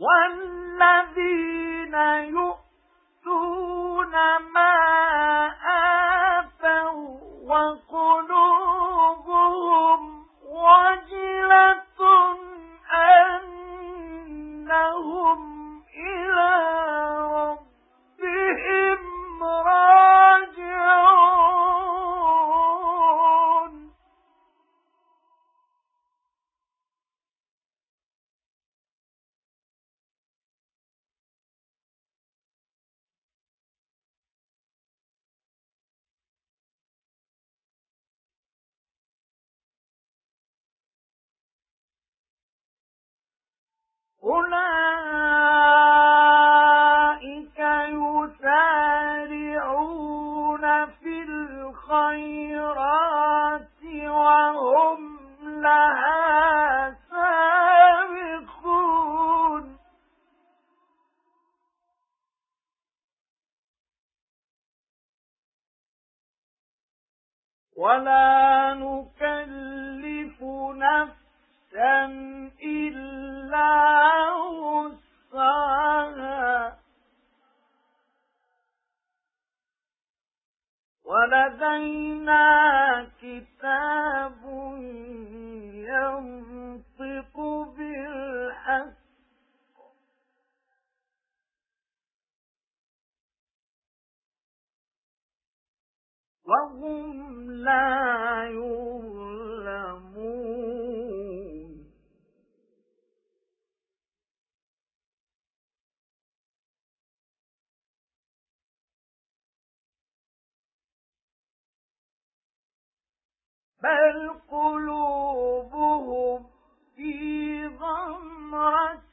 وَالَّذِينَ يُؤْتُونَ مَا أُولَئِكَ يُسَارِعُونَ فِي الْخَيْرَاتِ وَهُمْ لَهَا سَابِقُونَ. وَلَا نُكَلِّفُ نَفْسًا إِلَّا وَلَدَيْنَا كِتَابٌ يَنطِقُ بِالْحَقِّ. وَهُمْ لَا بَلْ قُلُوبُهُمْ فِي غَمْرَةٍ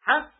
حَتَّى